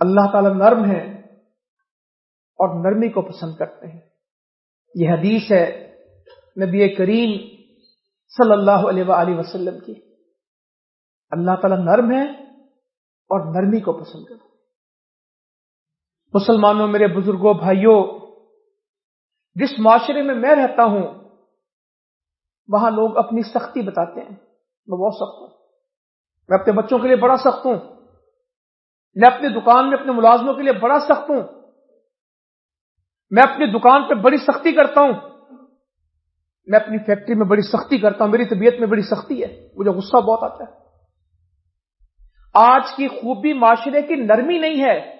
اللہ تعالی نرم ہے اور نرمی کو پسند کرتے ہیں۔ یہ حدیث ہے نبی کریم صلی اللہ علیہ وآلہ وسلم کی۔ اللہ تعالیٰ نرم ہے اور نرمی کو پسند کرتے مسلمانوں، میرے بزرگوں، بھائیوں، جس معاشرے میں میں رہتا ہوں، وہاں لوگ اپنی سختی بتاتے ہیں۔ میں بہت سخت ہوں۔ میں اپنے بچوں کے لیے بڑا سخت ہوں۔ میں اپنی دکان میں اپنے ملازموں کے لیے بڑا سخت ہوں۔ میں اپنی دکان پہ بڑی سختی کرتا ہوں۔ میں اپنی فیکٹری میں بڑی سختی کرتا ہوں۔ میری طبیعت میں بڑی سختی ہے۔ مجھے غصہ بہت آتا ہے۔ آج کی خوبی معاشرے کی نرمی نہیں ہے۔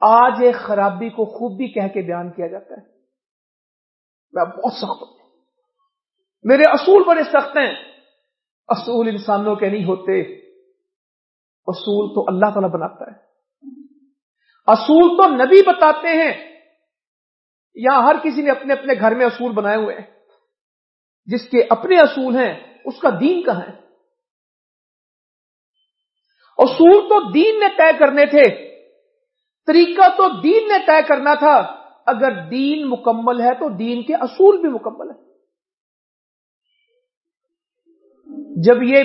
آج ایک خرابی کو خوبی کہہ کے بیان کیا جاتا ہے۔ میں بہت سخت ہوں۔ میرے اصول بڑے سخت ہیں۔ اصول انسانوں کے نہیں ہوتے۔ اصول تو اللہ تعالی بناتا ہے۔ اصول تو نبی بتاتے ہیں۔ یہاں ہر کسی نے اپنے اپنے گھر میں اصول بنائے ہوئے ہیں۔ جس کے اپنے اصول ہیں، اس کا دین کہاں ہے؟ اصول تو دین نے طے کرنے تھے۔ طریقہ تو دین نے طے کرنا تھا۔ اگر دین مکمل ہے تو دین کے اصول بھی مکمل ہے جب یہ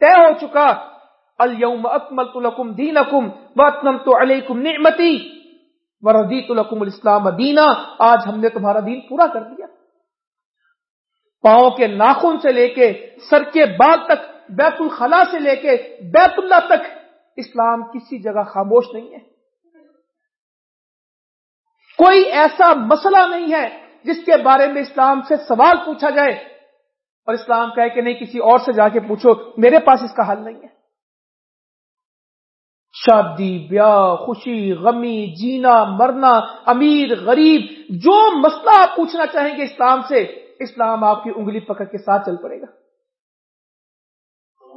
طے ہو چکا الم اکمل لکم دین اکم وطنم تو علیکم نعمتی وردیت الکم الاسلام دینا آج ہم نے تمہارا دین پورا کر دیا۔ پاؤں کے ناخن سے لے کے سر کے بال تک، بیت الخلا سے لے کے بیت اللہ تک اسلام کسی جگہ خاموش نہیں ہے۔ کوئی ایسا مسئلہ نہیں ہے جس کے بارے میں اسلام سے سوال پوچھا جائے اور اسلام کہے کہ نہیں، کسی اور سے جا کے پوچھو، میرے پاس اس کا حل نہیں ہے۔ شادی، بیاہ، خوشی، غمی، جینا، مرنا، امیر، غریب، جو مسئلہ آپ پوچھنا چاہیں گے اسلام سے، اسلام آپ کی انگلی پکڑ کے ساتھ چل پڑے گا۔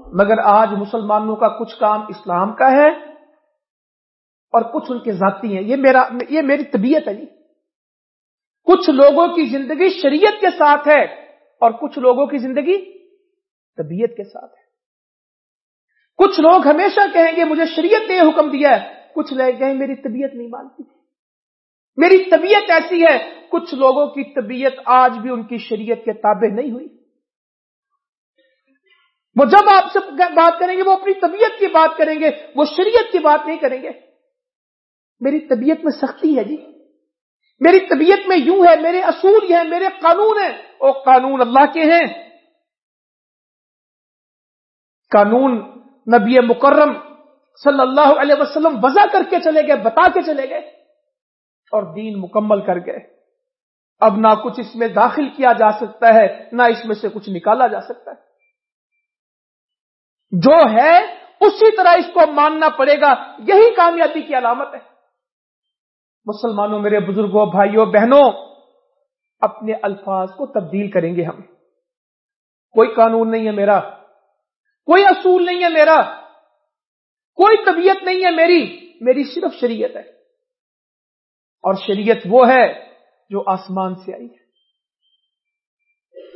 مگر آج مسلمانوں کا کچھ کام اسلام کا ہے اور کچھ ان کے ذاتی ہیں۔ یہ میرا، یہ میری طبیعت ہے جی۔ کچھ لوگوں کی زندگی شریعت کے ساتھ ہے اور کچھ لوگوں کی زندگی طبیعت کے ساتھ ہے۔ کچھ لوگ ہمیشہ کہیں گے، مجھے شریعت نے یہ حکم دیا ہے۔ کچھ لے گئے میری طبیعت نہیں مانتی۔ میری طبیعت ایسی ہے، کچھ لوگوں کی طبیعت آج بھی ان کی شریعت کے تابع نہیں ہوئی۔ وہ جب آپ سے بات کریں گے، وہ اپنی طبیعت کی بات کریں گے، وہ شریعت کی بات نہیں کریں گے۔ میری طبیعت میں سختی ہے جی۔ میری طبیعت میں یوں ہے، میرے اصول یہ ہیں، میرے قانون ہیں۔ وہ قانون اللہ کے ہیں۔ قانون نبی مکرم صلی اللہ علیہ وسلم وضع کر کے چلے گئے، بتا کے چلے گئے اور دین مکمل کر گئے۔ اب نہ کچھ اس میں داخل کیا جا سکتا ہے، نہ اس میں سے کچھ نکالا جا سکتا ہے۔ جو ہے، اسی طرح اس کو ماننا پڑے گا، یہی کامیابی کی علامت ہے۔ مسلمانوں میرے بزرگوں، بھائیوں، بہنوں، اپنے الفاظ کو تبدیل کریں گے ہم۔ کوئی قانون نہیں ہے میرا۔ کوئی اصول نہیں ہے میرا، کوئی طبیعت نہیں ہے میری میری صرف شریعت ہے۔ اور شریعت وہ ہے جو آسمان سے آئی ہے۔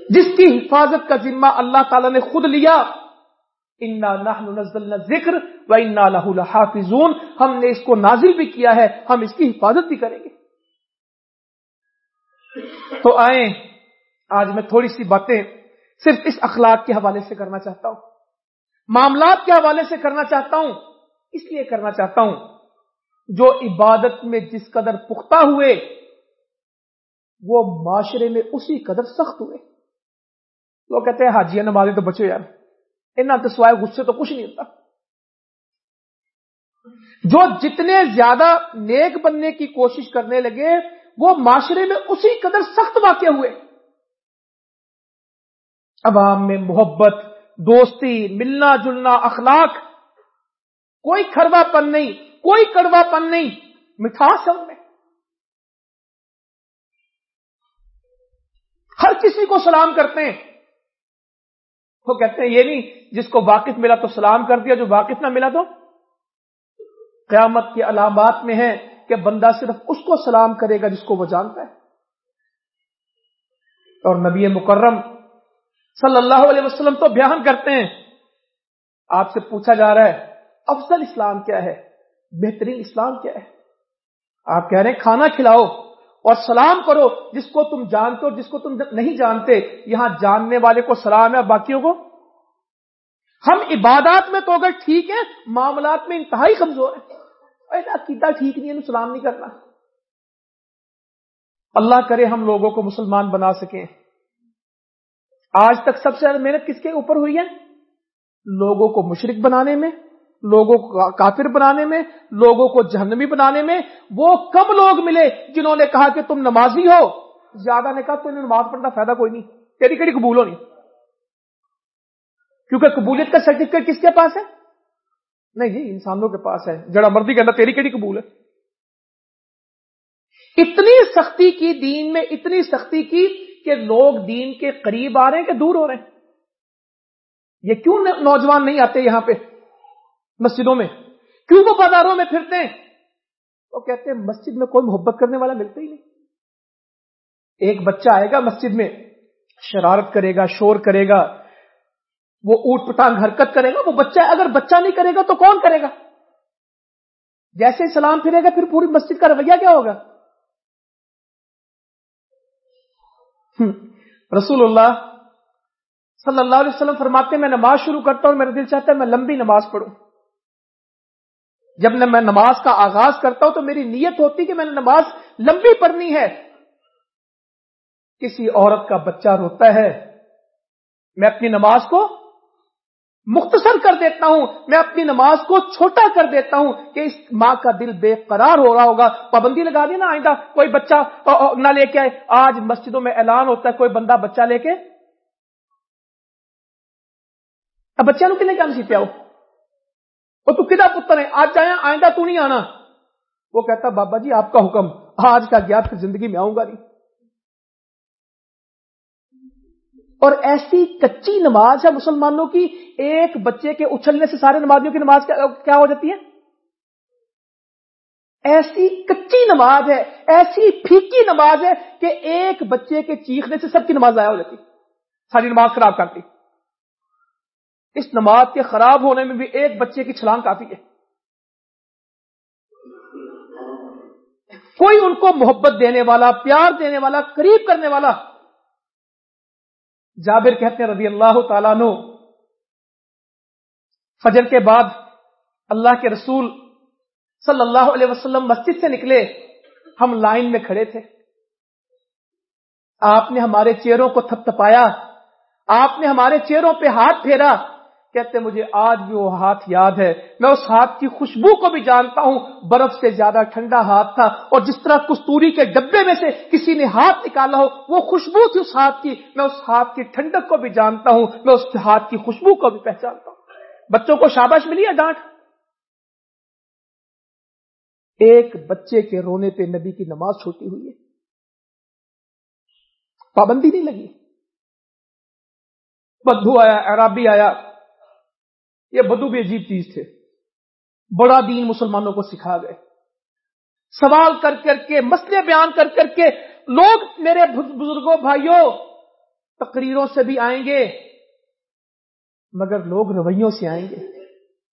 جس کی حفاظت کا ذمہ اللہ تعالی نے خود لیا۔ انا ذکر و انا لحافظون۔ ہم نے اس کو نازل بھی کیا ہے، ہم اس کی حفاظت بھی کریں گے۔ تو آئیں، آج میں تھوڑی سی باتیں صرف اس اخلاق کے حوالے سے کرنا چاہتا ہوں۔ معاملات کے حوالے سے کرنا چاہتا ہوں، اس لیے کرنا چاہتا ہوں، جو عبادت میں جس قدر پختہ ہوئے، وہ معاشرے میں اسی قدر سخت ہوئے۔ لوگ کہتے ہیں حاجی نمازیں تو بچو یار تو سوائے غصے تو کچھ نہیں ہوتا۔ جو جتنے زیادہ نیک بننے کی کوشش کرنے لگے، وہ معاشرے میں اسی قدر سخت واقع ہوئے۔ عوام میں محبت دوستی، ملنا جلنا اخلاق، کوئی کھڑوا پن نہیں، کوئی کڑوا پن نہیں، مٹھاس ہے ان میں۔ ہر کسی کو سلام کرتے ہیں۔ وہ کہتے ہیں، یہ نہیں، جس کو واقف ملا تو سلام کر دیا، جو واقف نہ ملا تو۔ قیامت کی علامات میں ہے کہ بندہ صرف اس کو سلام کرے گا جس کو وہ جانتا ہے۔ اور نبی مکرم صلی اللہ علیہ وسلم تو بیان کرتے ہیں۔ آپ سے پوچھا جا رہا ہے، افضل اسلام کیا ہے؟ بہترین اسلام کیا ہے؟ آپ کہہ رہے ہیں، کھانا کھلاؤ اور سلام کرو، جس کو تم جانتے ہو، جس کو تم نہیں جانتے، یہاں جاننے والے کو سلام ہے باقیوں کو؟ ہم عبادات میں تو اگر ٹھیک ہے معاملات میں انتہائی کمزور ہے عقیدہ ٹھیک نہیں ہے سلام نہیں کرنا۔ اللہ کرے ہم لوگوں کو مسلمان بنا سکیں۔ آج تک سب سے زیادہ محنت کس کے اوپر ہوئی ہے؟ لوگوں کو مشرق بنانے میں، لوگوں کو کافر بنانے میں، لوگوں کو جہنمی بنانے میں۔ وہ کم لوگ ملے جنہوں نے کہا کہ تم نمازی ہو؟ زیادہ نے کہا تو نماز پڑھنا فائدہ کوئی نہیں۔ تیری کڑی قبول ہونی۔ کیونکہ قبولیت کا سرٹیفکیٹ کس کے پاس ہے؟ نہیں جی انسانوں کے پاس ہے۔ جڑا مردی کہنا، تیری کڑی قبول ہے۔ اتنی سختی کی دین میں، اتنی سختی کی کہ لوگ دین کے قریب آ رہے ہیں کہ دور ہو رہے ہیں؟ یہ کیوں نوجوان نہیں آتے یہاں پہ مسجدوں میں؟ کیوں وہ بازاروں میں پھرتے ہیں؟ وہ کہتے ہیں مسجد میں کوئی محبت کرنے والا ملتا ہی نہیں۔ ایک بچہ آئے گا مسجد میں، شرارت کرے گا، شور کرے گا، وہ اوٹ پٹانگ حرکت کرے گا، وہ بچہ اگر بچہ نہیں کرے گا تو کون کرے گا؟ جیسے سلام پھرے گا، پھر پوری مسجد کا رویہ کیا ہوگا؟ رسول اللہ صلی اللہ علیہ وسلم فرماتے ہیں، میں نماز شروع کرتا ہوں، میرا دل چاہتا ہے میں لمبی نماز پڑھوں۔ جب میں نماز کا آغاز کرتا ہوں تو میری نیت ہوتی کہ میں نے نماز لمبی پڑھنی ہے۔ کسی عورت کا بچہ روتا ہے، میں اپنی نماز کو مختصر کر دیتا ہوں۔ میں اپنی نماز کو چھوٹا کر دیتا ہوں کہ اس ماں کا دل بے قرار ہو رہا ہوگا۔ پابندی لگا دی نا آئندہ۔ کوئی بچہ نہ لے کے آئے۔ آج مسجدوں میں اعلان ہوتا ہے کوئی بندہ بچہ لے کے۔ اب بچوں کنے کام سی پیا وہ؟ تو کدا پتر ہے آج جایا آئندہ تو نہیں آنا۔ وہ کہتا، بابا جی آپ کا حکم۔ آج کا گیا پھر زندگی میں آؤں گا نہیں۔ اور ایسی کچی نماز ہے مسلمانوں کی، ایک بچے کے اچھلنے سے سارے نمازیوں کی نماز کیا ہو جاتی ہے؟ ایسی کچی نماز ہے، ایسی پھیکی نماز ہے کہ ایک بچے کے چیخنے سے سب کی نماز ضائع ہو جاتی، ساری نماز خراب کرتی اس نماز کے خراب ہونے میں بھی ایک بچے کی چھلانگ کافی ہے۔ کوئی ان کو محبت دینے والا، پیار دینے والا، قریب کرنے والا جابر کہتے ہیں رضی اللہ تعالیٰ نو فجر کے بعد اللہ کے رسول صلی اللہ علیہ وسلم مسجد سے نکلے، ہم لائن میں کھڑے تھے۔ آپ نے ہمارے چہروں کو تھپ تھپایا آپ نے ہمارے چہروں پہ ہاتھ پھیرا۔ کہتے مجھے آج بھی وہ ہاتھ یاد ہے۔ میں اس ہاتھ کی خوشبو کو بھی جانتا ہوں۔ برف سے زیادہ ٹھنڈا ہاتھ تھا اور جس طرح کستوری کے ڈبے میں سے کسی نے ہاتھ نکالا ہو، وہ خوشبو تھی اس ہاتھ کی۔ میں اس ہاتھ کی ٹھنڈک کو بھی جانتا ہوں۔ میں اس ہاتھ کی خوشبو کو بھی پہچانتا ہوں۔ بچوں کو شاباش ملی ہے ڈانٹ؟ ایک بچے کے رونے پہ نبی کی نماز چھوٹی ہوئی ہے۔ پابندی نہیں لگی۔ بدھو آیا، عرابی آیا۔ یہ بدو بھی عجیب چیز تھے۔ بڑا دین مسلمانوں کو سکھا گئے۔ سوال کر کر کے، مسئلے بیان کر کر کے لوگ میرے بزرگوں، بھائیوں، تقریروں سے بھی آئیں گے، مگر لوگ رویوں سے آئیں گے۔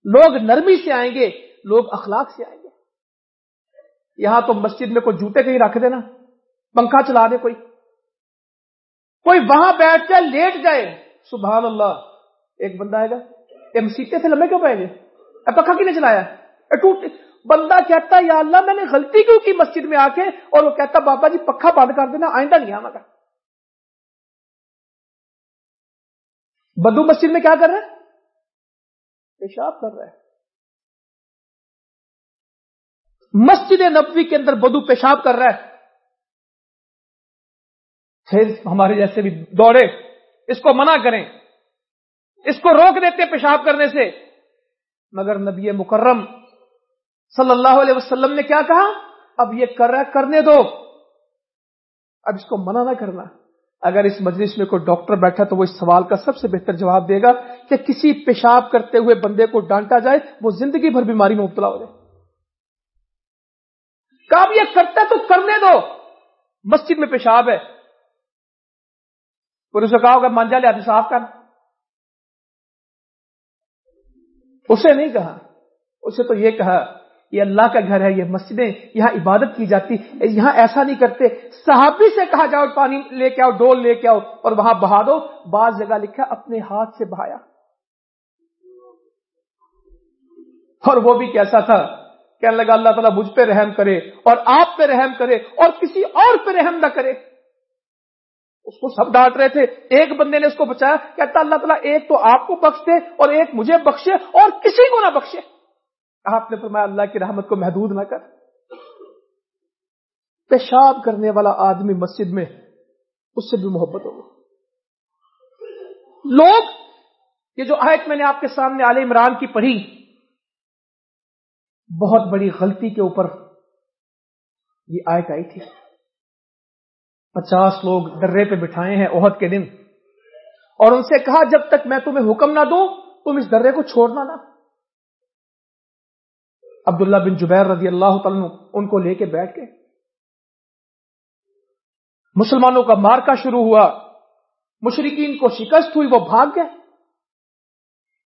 لوگ نرمی سے آئیں گے، لوگ اخلاق سے آئیں گے۔ یہاں تو مسجد میں کوئی جوتے کہیں رکھ دینا، پنکھا چلا دے کوئی۔ کوئی وہاں بیٹھ جائے لیٹ جائے، سبحان اللہ، ایک بندہ آئے گا۔ مسیطے سے لمبے کیوں پائیں جی؟ گے پکا کی نے چلایا؟ ٹوٹ بندہ کہتا یا اللہ، میں نے غلطی کیوں کی مسجد میں آ کے اور وہ کہتا بابا جی پکا بند کر دینا، آئندہ نہیں آنا بدو مسجد میں کیا کر رہا ہے؟ پیشاب کر رہا ہے۔ مسجد نبوی کے اندر بدو پیشاب کر رہا ہے۔ پھر ہمارے جیسے بھی دوڑے، اس کو منع کریں۔ اس کو روک دیتے پیشاب کرنے سے۔ مگر نبی مکرم صلی اللہ علیہ وسلم نے کیا کہا؟ اب یہ کر رہا کرنے دو۔ اب اس کو منع نہ کرنا۔ اگر اس مجلس میں کوئی ڈاکٹر بیٹھا تو وہ اس سوال کا سب سے بہتر جواب دے گا کہ کسی پیشاب کرتے ہوئے بندے کو ڈانٹا جائے، وہ زندگی بھر بیماری میں مبتلا ہو جائے۔ کب یہ کرتا ہے تو کرنے دو۔ مسجد میں پیشاب ہے۔ پولیس نے کہا ہوگا مانجا لیا صاف کر۔ اسے نہیں کہا۔ اسے تو یہ کہا، یہ اللہ کا گھر ہے، یہ مسجدیں، یہاں عبادت کی جاتی، یہاں ایسا نہیں کرتے۔ صحابی سے کہا، جاؤ پانی لے کے آؤ، ڈول لے کے آؤ، اور وہاں بہا دو۔ بعض جگہ لکھا، اپنے ہاتھ سے بہایا۔ اور وہ بھی کیسا تھا، کہنے لگا، اللہ تعالیٰ مجھ پہ رحم کرے اور آپ پہ رحم کرے اور کسی اور پہ رحم نہ کرے۔ اس کو سب ڈانٹ رہے تھے۔ ایک بندے نے اس کو بچایا، کہتا، اللہ تعالیٰ، ایک تو آپ کو بخش دے اور ایک مجھے بخشے اور کسی کو نہ بخشے۔ آپ نے فرمایا، اللہ کی رحمت کو محدود نہ کر۔ پیشاب کرنے والا آدمی مسجد میں، اس سے بھی محبت ہوگی۔ لوگ، یہ جو آیت میں نے آپ کے سامنے عال عمران کی پڑھی، بہت بڑی غلطی کے اوپر یہ آیت آئی تھی۔ پچاس لوگ درے پہ بٹھائے ہیں عہد کے دن۔ اور ان سے کہا، جب تک میں تمہیں حکم نہ دوں، تم اس درے کو چھوڑنا نہ عبداللہ بن جبیر رضی اللہ تعالیٰ ان کو لے کے بیٹھ گئے۔ مسلمانوں کا مارکا شروع ہوا۔ مشرقین کو شکست ہوئی، وہ بھاگ گئے۔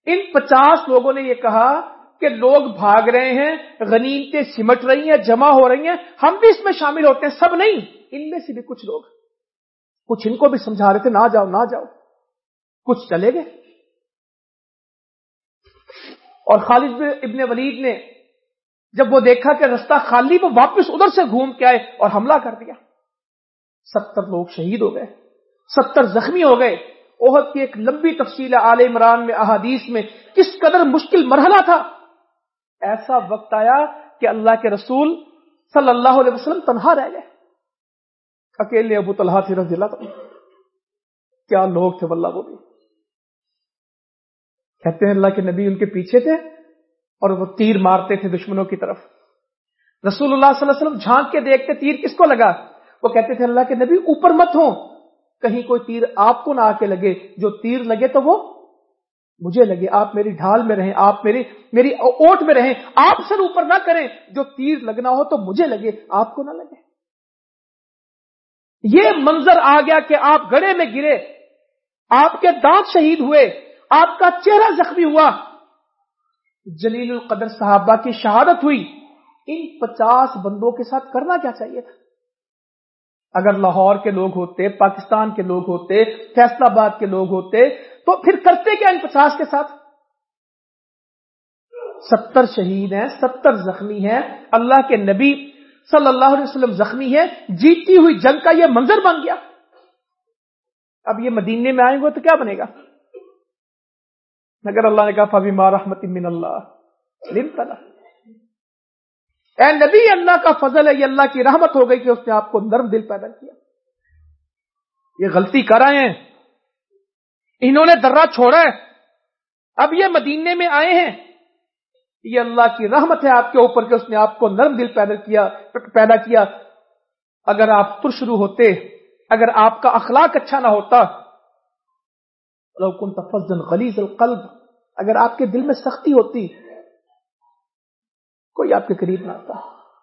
ان پچاس لوگوں نے یہ کہا کہ لوگ بھاگ رہے ہیں، غنیمتیں سمٹ رہی ہیں، جمع ہو رہی ہیں۔ ہم بھی اس میں شامل ہوتے ہیں، سب نہیں۔ ان میں سے بھی کچھ لوگ کچھ ان کو بھی سمجھا رہے تھے، نہ جاؤ نہ جاؤ۔ کچھ چلے گئے۔ اور خالد ابن ولید نے جب وہ دیکھا کہ رستہ خالی، وہ واپس ادھر سے گھوم کے آئے اور حملہ کر دیا۔ ستر لوگ شہید ہو گئے، ستر زخمی ہو گئے۔ عہد کی ایک لمبی تفصیل عال عمران میں، احادیث میں کس قدر مشکل مرحلہ تھا۔ ایسا وقت آیا کہ اللہ کے رسول صلی اللہ علیہ وسلم تنہا رہ گئے۔ اکیلے ابو طلحہ تھے رضی اللہ تعالی۔ کیا لوگ تھے واللہ وہ بھی۔ کہتے ہیں اللہ کے نبی ان کے پیچھے تھے اور وہ تیر مارتے تھے دشمنوں کی طرف۔ رسول اللہ صلی اللہ علیہ وسلم جھانک کے دیکھتے تیر کس کو لگا؟ وہ کہتے تھے اللہ کے نبی اوپر مت ہو کہیں کوئی تیر آپ کو نہ آ کے لگے۔ جو تیر لگے تو وہ مجھے لگے۔ آپ میری ڈھال میں رہیں، آپ میری میری اوٹ میں رہیں۔ آپ سر اوپر نہ کریں۔ جو تیر لگنا ہو تو مجھے لگے، آپ کو نہ لگے۔ یہ منظر آ گیا کہ آپ گڑے میں گرے، آپ کے دانت شہید ہوئے، آپ کا چہرہ زخمی ہوا۔ جلیل القدر صحابہ کی شہادت ہوئی۔ ان پچاس بندوں کے ساتھ کرنا کیا چاہیے تھا؟ اگر لاہور کے لوگ ہوتے، پاکستان کے لوگ ہوتے فیصلہ آباد کے لوگ ہوتے، تو پھر کرتے کیا ان پچاس کے ساتھ؟ ستر شہید ہیں، ستر زخمی ہیں۔ اللہ کے نبی صلی اللہ علیہ وسلم زخمی ہے، جیتی ہوئی جنگ کا یہ منظر بن گیا۔ اب یہ مدینے میں آئیں گے تو کیا بنے گا؟ اگر اللہ نے کہا، فبی رحمت من اللہ اے نبی، اللہ کا فضل ہے، یہ اللہ کی رحمت ہو گئی کہ اس نے آپ کو نرم دل پیدا کیا۔ یہ غلطی کرائے ہیں۔ انہوں نے درا چھوڑا ہے۔ اب یہ مدینے میں آئے ہیں۔ یہ اللہ کی رحمت ہے آپ کے اوپر کہ اس نے آپ کو نرم دل پیدا کیا پیدا کیا۔ اگر آپ پرشرو ہوتے، اگر آپ کا اخلاق اچھا نہ ہوتا کن تفزن القلب۔ اگر آپ کے دل میں سختی ہوتی، کوئی آپ کے قریب نہ آتا۔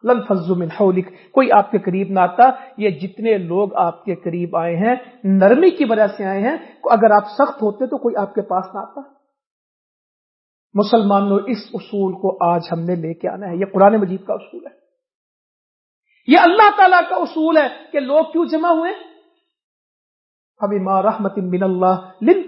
لن فضو من حولک۔ کوئی آپ کے قریب نہ آتا۔ یہ جتنے لوگ آپ کے قریب آئے ہیں، نرمی کی وجہ سے آئے ہیں، اگر آپ سخت ہوتے تو کوئی آپ کے پاس نہ آتا۔ مسلمانوں، اس اصول کو آج ہم نے لے کے آنا ہے۔ یہ قرآن مجید کا اصول ہے۔ یہ اللہ تعالی کا اصول ہے کہ لوگ کیوں جمع ہوئے؟ ابھی ماں رحمت من اللہ لن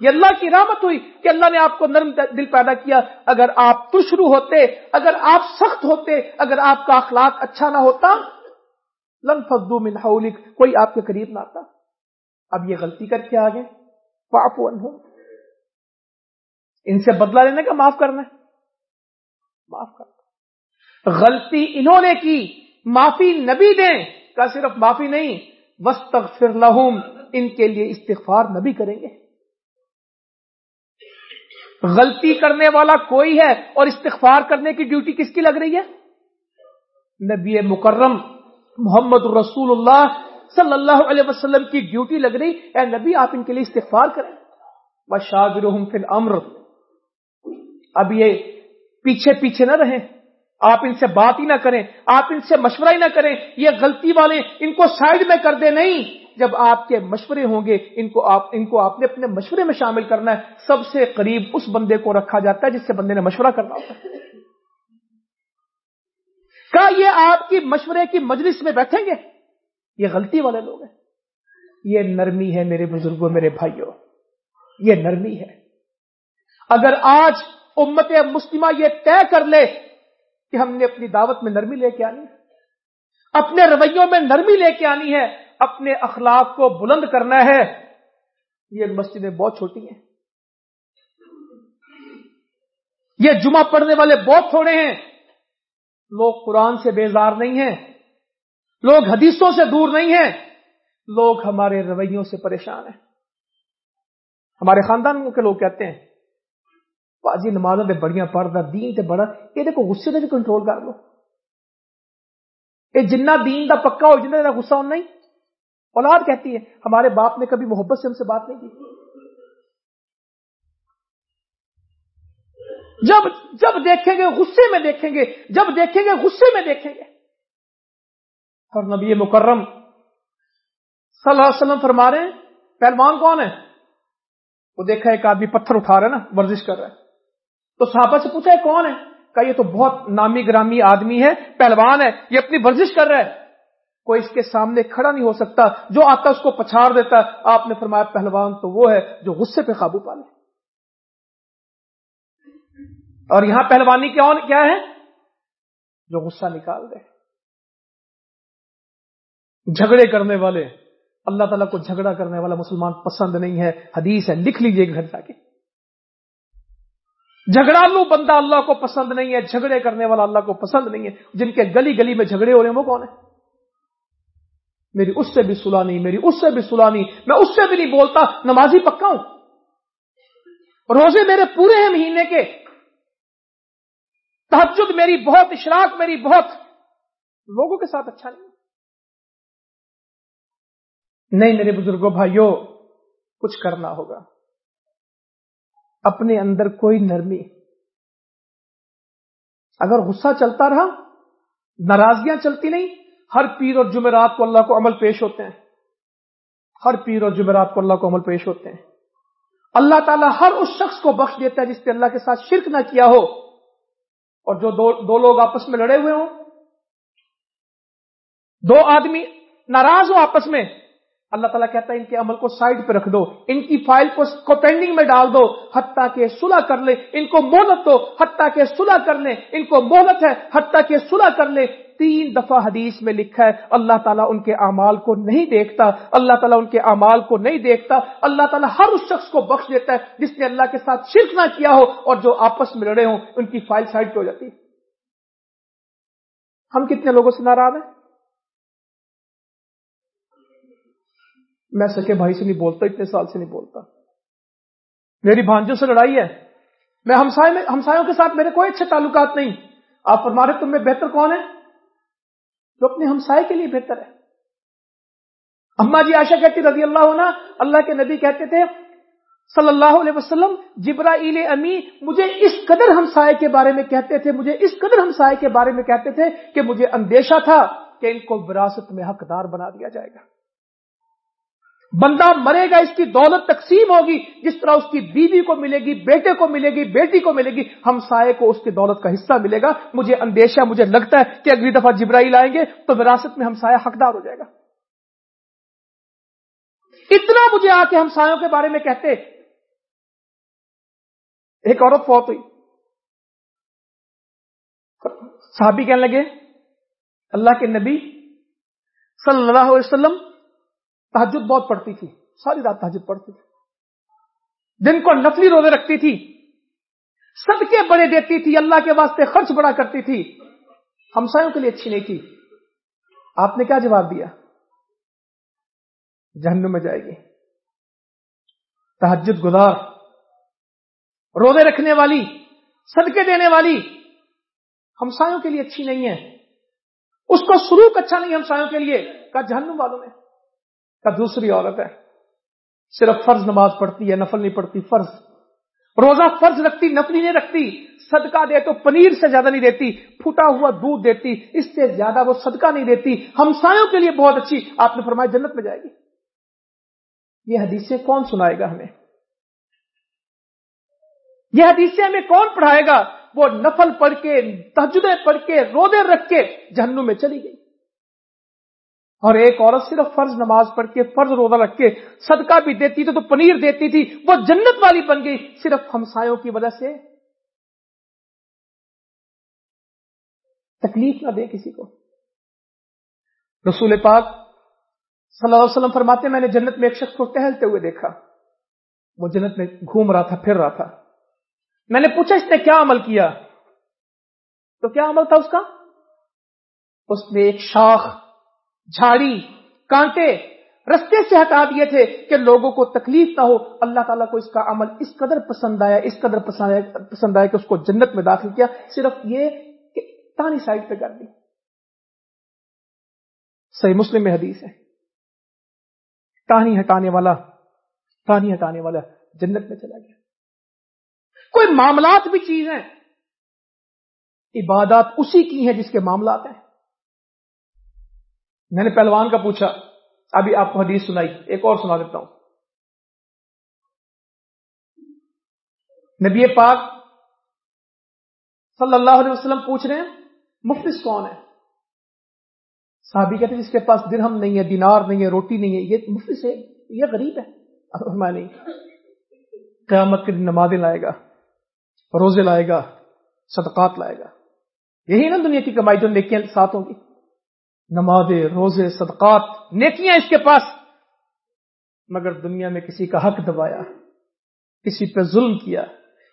یہ اللہ کی رحمت ہوئی کہ اللہ نے آپ کو نرم دل پیدا کیا۔ اگر آپ تشرو ہوتے، اگر آپ سخت ہوتے، اگر آپ کا اخلاق اچھا نہ ہوتا، لن فضو من حولک، کوئی آپ کے قریب نہ آتا۔ اب یہ غلطی کر کے آگے پاپ ان سے بدلہ لینے کا معاف کرنا ہے۔ معاف کرنا غلطی انہوں نے کی، معافی نبی دیں کا صرف معافی نہیں وسطر لہم ان کے لیے استغفار نبی کریں گے۔ غلطی کرنے والا کوئی ہے اور استغفار کرنے کی ڈیوٹی کس کی لگ رہی ہے؟ نبی مکرم محمد رسول اللہ صلی اللہ علیہ وسلم کی ڈیوٹی لگ رہی۔ اے نبی، آپ ان کے لیے استغفار کریں۔ بشاگر امر اب یہ پیچھے پیچھے نہ رہیں۔ آپ ان سے بات ہی نہ کریں، آپ ان سے مشورہ ہی نہ کریں۔ یہ غلطی والے ان کو سائڈ میں کر دیں نہیں۔ جب آپ کے مشورے ہوں گے، ان کو آپ، ان کو آپ نے اپنے مشورے میں شامل کرنا ہے۔ سب سے قریب اس بندے کو رکھا جاتا ہے جس سے بندے نے مشورہ کرنا ہوتا ہے۔ کیا یہ آپ کی مشورے کی مجلس میں بیٹھیں گے؟ یہ غلطی والے لوگ ہیں۔ یہ نرمی ہے میرے بزرگوں، میرے بھائیوں۔ یہ نرمی ہے۔ اگر آج امت مسلمہ یہ طے کر لے کہ ہم نے اپنی دعوت میں نرمی لے کے آنی ہے۔ اپنے رویوں میں نرمی لے کے آنی ہے۔ اپنے اخلاق کو بلند کرنا ہے۔ یہ مسجدیں بہت چھوٹی ہیں۔ یہ جمعہ پڑھنے والے بہت تھوڑے ہیں۔ لوگ قرآن سے بیزار نہیں ہیں۔ لوگ حدیثوں سے دور نہیں ہیں۔ لوگ ہمارے رویوں سے پریشان ہیں۔ ہمارے خاندان کے لوگ کہتے ہیں باجی نمازوں سے بڑیاں پڑھتا دین تے بڑا، یہ دیکھو غصے سے بھی کنٹرول کر لو۔ یہ جنہ دین دا پکا ہو، جنہ غصہ ہونا نہیں اولاد کہتی ہے، ہمارے باپ نے کبھی محبت سے ہم سے بات نہیں کی۔ جب جب دیکھیں گے، غصے میں دیکھیں گے، جب دیکھیں گے، غصے میں دیکھیں گے۔ اور نبی مکرم صلی اللہ علیہ وسلم فرما رہے ہیں، پہلوان کون ہے؟ وہ دیکھا، ایک آدمی پتھر اٹھا رہا ہے نا، ورزش کر رہا ہے۔ تو صحابہ سے پوچھا ہے کون ہے؟ کہ یہ تو بہت نامی گرامی آدمی ہے، پہلوان ہے، یہ اپنی ورزش کر رہا ہے. کوئی اس کے سامنے کھڑا نہیں ہو سکتا، جو آتا اس کو پچھاڑ دیتا، آپ نے فرمایا، پہلوان تو وہ ہے جو غصے پہ قابو پالے اور یہاں پہلوانی کیا ہے؟ جو غصہ نکال دے۔ جھگڑے کرنے والے، اللہ تعالیٰ کو جھگڑا کرنے والا مسلمان پسند نہیں ہے، حدیث ہے، لکھ لیجیے گھر جا کے۔ جھگڑالو بندہ اللہ کو پسند نہیں ہے، جھگڑے کرنے والا اللہ کو پسند نہیں ہے۔ جن کے گلی گلی میں جھگڑے ہو رہے ہیں، وہ کون ہے میری اس سے بھی سلا نہیں، میری اس سے بھی سلا نہیں، میں اس سے بھی نہیں بولتا، نمازی پکا ہوں۔ روزے میرے پورے ہیں مہینے کے۔ تحجد میری بہت، اشراق میری بہت۔ لوگوں کے ساتھ اچھا نہیں۔ نہیں میرے بزرگوں بھائیوں کچھ کرنا ہوگا۔ اپنے اندر کوئی نرمی اگر غصہ چلتا رہا، ناراضگیاں چلتی نہیں، ہر پیر اور جمعرات کو اللہ کو عمل پیش ہوتے ہیں۔ ہر پیر اور جمعرات کو اللہ کو عمل پیش ہوتے ہیں۔ اللہ تعالیٰ ہر اس شخص کو بخش دیتا ہے جس نے اللہ کے ساتھ شرک نہ کیا ہو۔ اور جو دو دو لوگ آپس میں لڑے ہوئے ہوں، دو آدمی ناراض ہو آپس میں اللہ تعالیٰ کہتا ہے ان کے عمل کو سائڈ پہ رکھ دو، ان کی فائل کو پینڈنگ میں ڈال دو، حتیٰ کہ صلح کر لے ان کو مہلت دو، حتیٰ کہ صلح کر لیں۔ ان کو مہلت ہے، حتیٰ کہ صلح کر لے تین دفعہ حدیث میں لکھا ہے، اللہ تعالیٰ ان کے اعمال کو نہیں دیکھتا، اللہ تعالیٰ ان کے اعمال کو نہیں دیکھتا، اللہ تعالیٰ ہر اس شخص کو بخش دیتا ہے جس نے اللہ کے ساتھ شرک نہ کیا ہو اور جو آپس میں لڑے ہوں، ان کی فائل سائڈ پہ ہو جاتی۔ ہم کتنے لوگوں سے ناراض ہیں؟ میں سکے بھائی سے نہیں بولتا، اتنے سال سے نہیں بولتا۔ میری بھانجوں سے لڑائی ہے۔ میں ہمسائے ہمسایوں کے ساتھ میرے کوئی اچھے تعلقات نہیں۔ آپ فرما رہے تم میں بہتر کون ہے؟ جو اپنے ہمسائے کے لیے بہتر ہے۔ اما جی آشا کہتی رضی اللہ ہونا اللہ کے نبی کہتے تھے، صلی اللہ علیہ وسلم جبرا امی مجھے اس قدر ہمسائے کے بارے میں کہتے تھے، مجھے اس قدر ہمسائے کے بارے میں کہتے تھے کہ مجھے اندیشہ تھا کہ ان کو وراثت میں حقدار بنا دیا جائے گا۔ بندہ مرے گا، اس کی دولت تقسیم ہوگی، جس طرح اس کی بیوی کو ملے گی، بیٹے کو ملے گی، بیٹی کو ملے گی، ہم سائے کو اس کی دولت کا حصہ ملے گا۔ مجھے اندیشہ، مجھے لگتا ہے کہ اگلی دفعہ جبرائی لائیں گے تو وراثت میں ہم سایہ حقدار ہو جائے گا۔ اتنا مجھے آ کے ہم سایوں کے بارے میں کہتے۔ ایک عورت فوت ہوئی۔ صحابی کہنے لگے، اللہ کے نبی صلی اللہ علیہ وسلم تحجد بہت پڑتی تھی، ساری رات تحجد پڑتی تھی۔ دن کو نفلی روزے رکھتی تھی، صدقے بڑے دیتی تھی، اللہ کے واسطے خرچ بڑا کرتی تھی۔ ہمسایوں کے لیے اچھی نہیں تھی۔ آپ نے کیا جواب دیا؟ جہنم میں جائے گی۔ تحجد گزار۔ روزے رکھنے والی، صدقے دینے والی ہمسایوں کے لیے اچھی نہیں ہے۔ اس کو سلوک اچھا نہیں ہمسایوں کے لیے کا جہنم والوں نے۔ دوسری عورت ہے۔ صرف فرض نماز پڑھتی ہے، نفل نہیں پڑھتی، فرض۔ روزہ فرض رکھتی، نفلی نہیں رکھتی۔ صدقہ دے تو پنیر سے زیادہ نہیں دیتی، پھوٹا ہوا دودھ دیتی، اس سے زیادہ وہ صدقہ نہیں دیتی۔ ہمسایوں کے لیے بہت اچھی، آپ نے فرمایا جنت میں جائے گی۔ یہ حدیثیں کون سنائے گا ہمیں؟ یہ حدیثیں ہمیں کون پڑھائے گا؟ وہ نفل پڑھ کے تجدے پڑھ کے رودے رکھ کے جہنم میں چلی گئی۔ اور ایک عورت صرف فرض نماز پڑھ کے، فرض روزہ رکھ کے صدقہ بھی دیتی تھی تو پنیر دیتی تھی، وہ جنت والی بن گئی صرف ہمسایوں کی وجہ سے۔ تکلیف نہ دے کسی کو۔ رسول پاک صلی اللہ علیہ وسلم فرماتے، میں نے جنت میں ایک شخص کو ٹہلتے ہوئے دیکھا۔ وہ جنت میں گھوم رہا تھا، پھر رہا تھا۔ میں نے پوچھا، اس نے کیا عمل کیا؟ تو کیا عمل تھا اس کا؟ اس نے ایک شاخ جھاڑی، کانٹے، رستے سے ہٹا دیے تھے کہ لوگوں کو تکلیف نہ ہو۔ اللہ تعالیٰ کو اس کا عمل اس قدر پسند آیا، اس قدر پسند آیا کہ اس کو جنت میں داخل کیا۔ صرف یہ کہ تانی سائڈ پہ کر دی۔ صحیح مسلم میں حدیث ہے۔ ٹانی ہٹانے والا ٹانی ہٹانے والا جنت میں چلا گیا۔ کوئی معاملات بھی چیز ہیں، عبادات اسی کی ہیں جس کے معاملات ہیں۔ میں نے پہلوان کا پوچھا، ابھی آپ کو حدیث سنائی، ایک اور سنا دیتا ہوں۔ نبی پاک صلی اللہ علیہ وسلم پوچھ رہے ہیں، مفلس کون ہے؟ صحابی کہتے ہیں، جس کے پاس درہم نہیں ہے، دینار نہیں ہے، روٹی نہیں ہے، یہ مفلس ہے، یہ غریب ہے۔ میں نہیں۔ قیامت کے دن نمازیں لائے گا، روزے لائے گا، صدقات لائے گا۔ یہی نا دنیا کی کمائی جو نیکیاں ساتھ ہوں گی نمازیں روزے صدقات نیکیاں اس کے پاس، مگر دنیا میں کسی کا حق دبایا، کسی پہ ظلم کیا،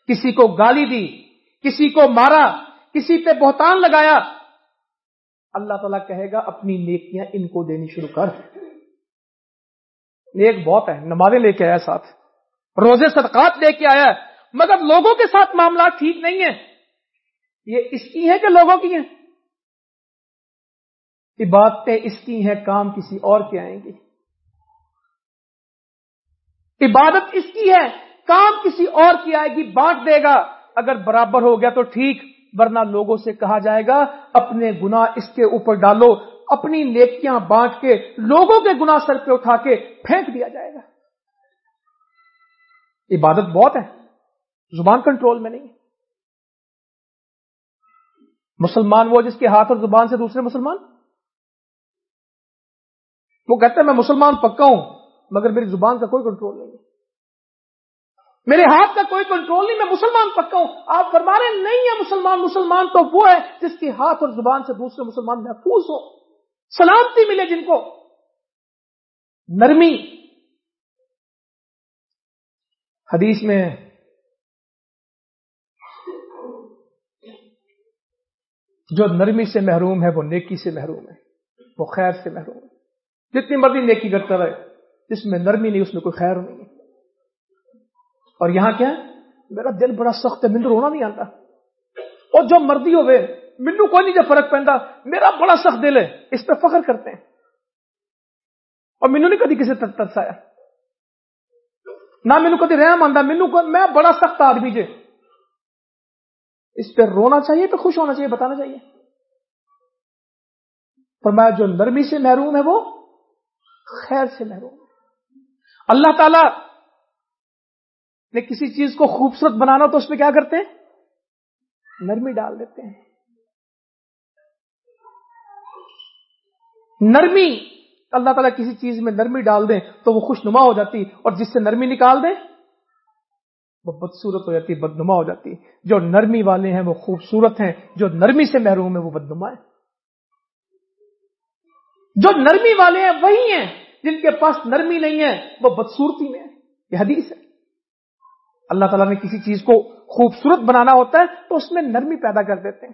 کسی کو گالی دی، کسی کو مارا، کسی پہ بہتان لگایا۔ اللہ تعالیٰ کہے گا، اپنی نیکیاں ان کو دینی شروع کر۔ نیک بہت ہے نمازیں لے کے آیا ساتھ، روزے صدقات لے کے آیا، مگر لوگوں کے ساتھ معاملات ٹھیک نہیں ہیں۔ یہ اس کی ہے کہ لوگوں کی ہیں؟ عبادتیں اس کی ہیں، کام کسی اور کے آئیں گی عبادت اس کی ہے، کام کسی اور کی آئے گی، بانٹ دے گا۔ اگر برابر ہو گیا تو ٹھیک، ورنہ لوگوں سے کہا جائے گا، اپنے گنا اس کے اوپر ڈالو، اپنی نیکیاں بانٹ کے، لوگوں کے گنا سر پہ اٹھا کے پھینک دیا جائے گا۔ عبادت بہت ہے، زبان کنٹرول میں نہیں۔ مسلمان وہ جس کے ہاتھ اور زبان سے دوسرے مسلمان؟ وہ کہتے ہیں میں مسلمان پکا ہوں، مگر میری زبان کا کوئی کنٹرول نہیں میرے ہاتھ کا کوئی کنٹرول نہیں، میں مسلمان پکا ہوں. آپ فرما رہے نہیں ہے مسلمان مسلمان تو وہ ہے جس کے ہاتھ اور زبان سے دوسرے مسلمان محفوظ ہو سلامتی ملے جن کو. نرمی. حدیث میں جو نرمی سے محروم ہے، وہ نیکی سے محروم ہے، وہ خیر سے محروم ہے. جتنی مرضی نیکی کرتا رہے جس میں نرمی نہیں، اس میں کوئی خیر نہیں۔ ہے اور یہاں کیا ہے؟ میرا دل بڑا سخت ہے مجھے رونا نہیں آتا۔ اور جو مرضی ہوئے مینو کوئی نہیں جو فرق پہنتا۔ میرا بڑا سخت دل ہے، اس پہ فخر کرتے ہیں۔ اور مینو نہیں کدی کسی ترسایا۔ نہ مینو کدی رحم آتا مینو میں بڑا سخت آدمی جے۔ اس پہ رونا چاہیے پہ خوش ہونا چاہیے، بتانا چاہیے۔ پر میں جو نرمی سے محروم ہے وہ خیر سے محروم۔ اللہ تعالی نے کسی چیز کو خوبصورت بنانا تو اس میں کیا کرتے ہیں؟ نرمی ڈال دیتے ہیں۔ نرمی، اللہ تعالیٰ کسی چیز میں نرمی ڈال دیں تو وہ خوش نما ہو جاتی، اور جس سے نرمی نکال دیں، وہ بدسورت ہو جاتی، بدنما ہو جاتی۔ جو نرمی والے ہیں وہ خوبصورت ہیں، جو نرمی سے محروم ہے وہ بدنما ہے جو نرمی والے ہیں، وہی ہیں۔ جن کے پاس نرمی نہیں ہے، وہ بدسورتی میں ہے یہ حدیث ہے۔ اللہ تعالیٰ نے کسی چیز کو خوبصورت بنانا ہوتا ہے تو اس میں نرمی پیدا کر دیتے ہیں۔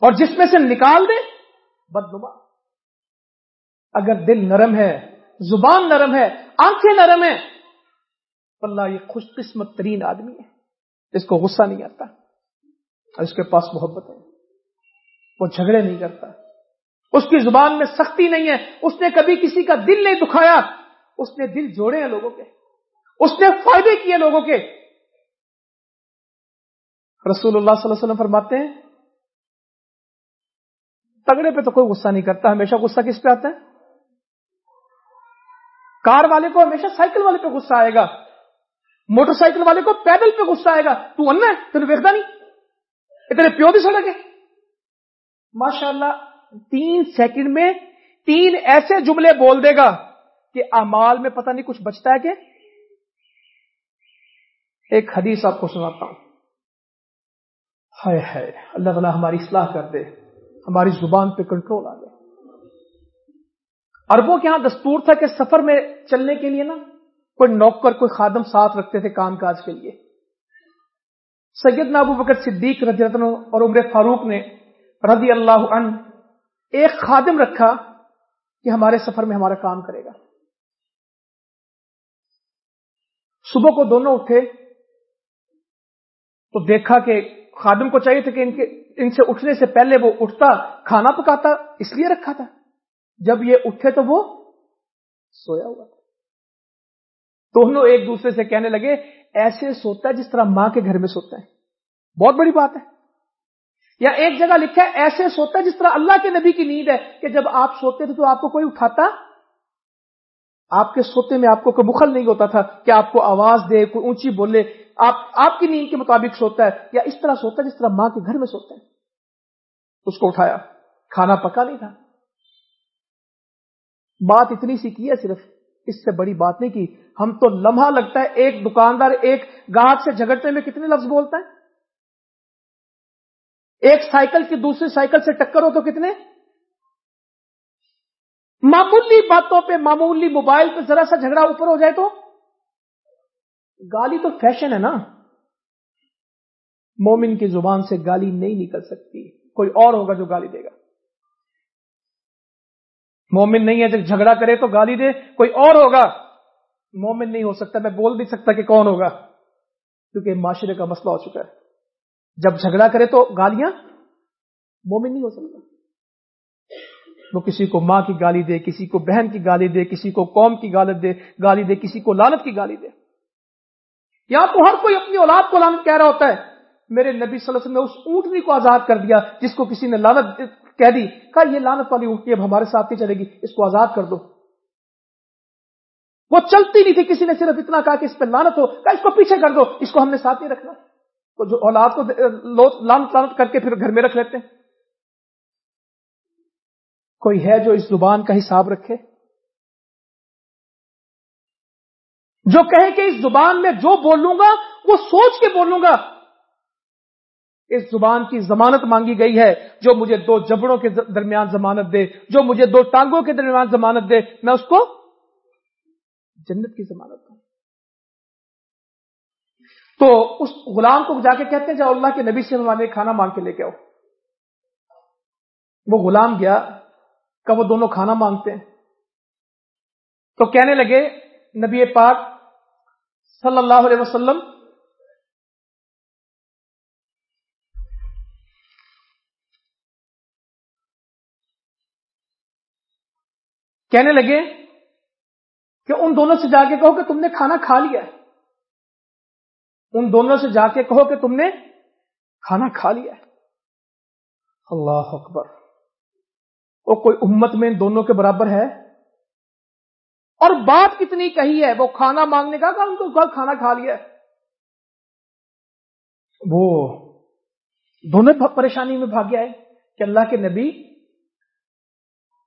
اور جس میں سے نکال دے بدنما۔ اگر دل نرم ہے، زبان نرم ہے، آنکھیں نرم ہے اللہ یہ خوش قسمت ترین آدمی ہے۔ اس کو غصہ نہیں آتا۔ اور اس کے پاس محبت ہے۔ وہ جھگڑے نہیں کرتا۔ اس کی زبان میں سختی نہیں ہے، اس نے کبھی کسی کا دل نہیں دکھایا۔ اس نے دل جوڑے ہیں لوگوں کے۔ اس نے فائدے کیے لوگوں کے۔ رسول اللہ صلی اللہ علیہ وسلم فرماتے ہیں، تگڑے پہ تو کوئی غصہ نہیں کرتا، ہمیشہ غصہ کس پہ آتا ہے؟ کار والے کو ہمیشہ سائیکل والے پہ غصہ آئے گا۔ موٹر سائیکل والے کو پیدل پہ غصہ آئے گا۔ تو ان ہے تین ویکتا نہیں۔ اتنے پیو بھی سڑک ہے ماشاء اللہ تین سیکنڈ میں تین ایسے جملے بول دے گا کہ امال میں پتہ نہیں کچھ بچتا ہے کہ ایک حدیث آپ کو سناتا ہوں۔ ہائے ہائے، اللہ تعالیٰ ہماری اصلاح کر دے، ہماری زبان پہ کنٹرول آ جائے۔ اربوں کے ہاں دستور تھا کہ سفر میں چلنے کے لیے نا کوئی نوکر، کوئی خادم ساتھ رکھتے تھے کام کاج کے لیے۔ سید نابو بکر صدیق رضی اللہ اور عمر فاروق نے رضی اللہ عنہ ایک خادم رکھا کہ ہمارے سفر میں ہمارا کام کرے گا۔ صبح کو دونوں اٹھے تو دیکھا کہ خادم کو چاہیے تھا کہ ان کے ان سے اٹھنے سے پہلے وہ اٹھتا، کھانا پکاتا، اس لیے رکھا تھا۔ جب یہ اٹھے تو وہ سویا ہوا تھا۔ دونوں ایک دوسرے سے کہنے لگے، ایسے سوتا ہے جس طرح ماں کے گھر میں سوتا ہے۔ بہت بڑی بات ہے۔ یا ایک جگہ لکھا ہے، ایسے سوتا جس طرح اللہ کے نبی کی نیند ہے کہ جب آپ سوتے تھے تو آپ کو کوئی اٹھاتا؟ آپ کے سوتے میں آپ کو کوئی بخل نہیں ہوتا تھا کہ آپ کو آواز دے، کوئی اونچی بولے۔ آپ آپ کی نیند کے مطابق سوتا ہے یا اس طرح سوتا ہے جس طرح ماں کے گھر میں سوتا ہے۔ اس کو اٹھایا۔ کھانا پکا نہیں تھا۔ بات اتنی سی کی ہے صرف۔ اس سے بڑی بات نہیں کی۔ ہم تو لمحہ لگتا ہے ایک دکاندار ایک گاہک سے جھگڑتے میں کتنے لفظ بولتا ہے؟ ایک سائیکل کی دوسری سائیکل سے ٹکر ہو تو کتنے؟ معمولی باتوں پہ، معمولی موبائل پہ ذرا سا جھگڑا اوپر ہو جائے تو؟ گالی تو فیشن ہے نا۔ مومن کی زبان سے گالی نہیں نکل سکتی۔ کوئی اور ہوگا جو گالی دے گا۔ مومن نہیں ہے، جب جھگڑا کرے تو گالی دے۔ کوئی اور ہوگا۔ مومن نہیں ہو سکتا، میں بول نہیں سکتا کہ کون ہوگا۔ کیونکہ معاشرے کا مسئلہ ہو چکا ہے۔ جب جھگڑا کرے تو گالیاں مومن نہیں ہو سکتا۔ وہ کسی کو ماں کی گالی دے، کسی کو بہن کی گالی دے، کسی کو قوم کی گالت دے، گالی دے، کسی کو لالت کی گالی دے۔ یہاں تو ہر کوئی اپنی اولاد کو لانت کہہ رہا ہوتا ہے، میرے نبی صلی اللہ علیہ وسلم نے اس اونٹنی کو آزاد کر دیا جس کو کسی نے لانت کہہ دی۔ کہا، یہ لانت والی اونٹنی اب ہمارے ساتھ نہیں چلے گی، اس کو آزاد کر دو۔ وہ چلتی نہیں تھی، کسی نے صرف اتنا کہا کہ اس پہ لانت ہو۔ کہا، اس کو پیچھے کر دو، اس کو ہم نے ساتھ نہیں رکھنا۔ جو اولاد کو لانت لانت کر کے پھر گھر میں رکھ لیتے ہیں۔ کوئی ہے جو اس زبان کا حساب رکھے؟ جو کہے کہ اس زبان میں جو بولوں گا، وہ سوچ کے بولوں گا۔ اس زبان کی ضمانت مانگی گئی ہے۔ جو مجھے دو جبڑوں کے درمیان ضمانت دے، جو مجھے دو ٹانگوں کے درمیان ضمانت دے، میں اس کو جنت کی ضمانت دوں تو اس غلام کو جا کے کہتے ہیں جب اللہ کے نبی سے ہمارے کھانا مانگ کے لے کے آؤ۔ وہ غلام گیا کہ وہ دونوں کھانا مانگتے ہیں۔ تو کہنے لگے، نبی پاک صلی اللہ علیہ وسلم، کہنے لگے کہ ان دونوں سے جا کے کہو کہ تم نے کھانا کھا لیا ان دونوں سے جا کے کہو کہ تم نے کھانا کھا لیا اللہ اکبر۔ وہ کوئی امت میں ان دونوں کے برابر ہے؟ اور بات کتنی کہی ہے، وہ کھانا مانگنے کا کہ ان کو گھر کھانا کھا لیا وہ دونوں پریشانی میں بھاگیا ہے کہ اللہ کے نبی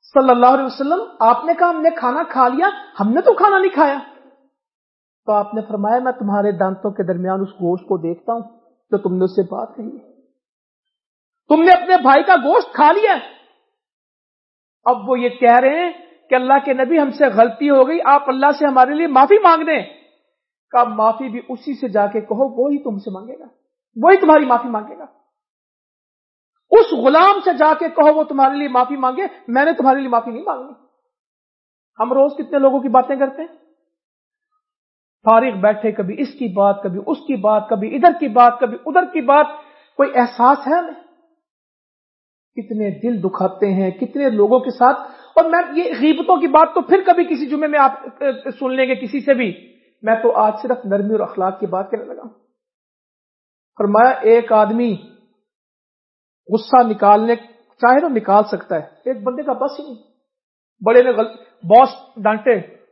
صلی اللہ علیہ وسلم، آپ نے کہا ہم نے کھانا کھا لیا، ہم نے تو کھانا نہیں کھایا۔ تو آپ نے فرمایا میں تمہارے دانتوں کے درمیان اس گوشت کو دیکھتا ہوں تو تم نے اس سے بات کہی تم نے اپنے بھائی کا گوشت کھا لیا اب وہ یہ کہہ رہے ہیں کہ اللہ کے نبی ہم سے غلطی ہو گئی، آپ اللہ سے ہمارے لیے معافی مانگ دیں کہ معافی بھی اسی سے جا کے کہو، وہی تم سے مانگے گا۔ وہی تمہاری معافی مانگے گا۔ اس غلام سے جا کے کہو، وہ تمہارے لیے معافی مانگے، میں نے تمہارے لیے معافی نہیں مانگنی۔ ہم روز کتنے لوگوں کی باتیں کرتے ہیں؟ فارغ بیٹھے، کبھی اس کی بات، کبھی اس کی بات، کبھی ادھر کی بات، کبھی ادھر کی بات، کوئی احساس ہے ہمیں؟ کتنے دل دکھاتے ہیں، کتنے لوگوں کے ساتھ۔ اور میں یہ غیبتوں کی بات تو پھر کبھی کسی جمعے میں آپ سن لیں گے کسی سے بھی۔ میں تو آج صرف نرمی اور اخلاق کی بات کرنے لگا فرمایا، ایک آدمی غصہ نکالنے، چاہے تو نکال سکتا ہے، ایک بندے کا بس ہی نہیں۔ بڑے نے باس ڈانٹے۔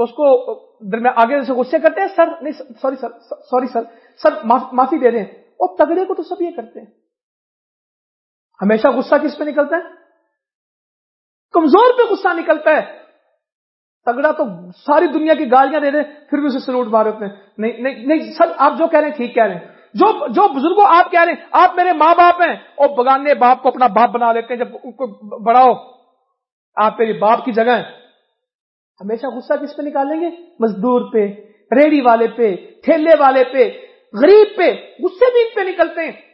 تو اس کو درمیان آگے سے غصے کرتے ہیں، سر، نہیں، سوری، سر سوری، سر سر معافی دے دیں اور تگڑے کو تو سب یہ کرتے ہیں۔ ہمیشہ غصہ کس پہ نکلتا ہے؟ کمزور پہ غصہ نکلتا ہے۔ تگڑا تو ساری دنیا کی گالیاں دے دیں پھر بھی اسے سلوٹ مار ہوتے ہیں۔ نہیں نہیں نہیں، سر، آپ جو کہہ رہے ہیں، ٹھیک کہہ رہے ہیں۔ جو جو بزرگوں آپ کہہ رہے ہیں، آپ میرے ماں باپ ہیں، اور بگانے باپ کو اپنا باپ بنا لیتے ہیں۔ جب ان کو بڑھاؤ آپ میری باپ کی جگہ ہیں۔ ہمیشہ غصہ کس پہ نکالیں گے؟ مزدور پہ، ریڑی والے پہ، ٹھیلے والے پہ، غریب پہ، غصے بھی ان پہ نکلتے ہیں۔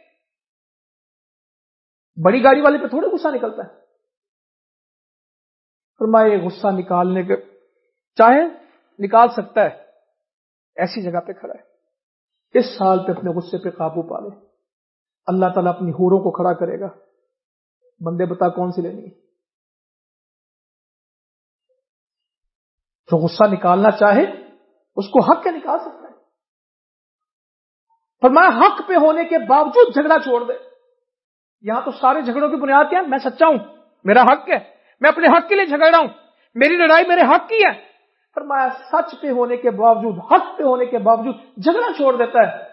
بڑی گاڑی والے پہ تھوڑے غصہ نکلتا ہے۔ فرمائے، غصہ نکالنے کے چاہے نکال سکتا ہے، ایسی جگہ پہ کھڑا ہے۔ اس سال پہ اپنے غصے پہ قابو پا لے۔ اللہ تعالیٰ اپنی ہوروں کو کھڑا کرے گا۔ بندے بتا کون سی لینی جو غصہ نکالنا چاہے، اس کو حق کے نکال سکتا ہے۔ فرمایا، حق پہ ہونے کے باوجود جھگڑا چھوڑ دے۔ یہاں تو سارے جھگڑوں کی بنیاد کیا میں سچا ہوں، میرا حق ہے، میں اپنے حق کے لیے جھگڑ رہا ہوں، میری لڑائی میرے حق کی ہے۔ فرمایا، سچ پہ ہونے کے باوجود، حق پہ ہونے کے باوجود جھگڑا چھوڑ دیتا ہے۔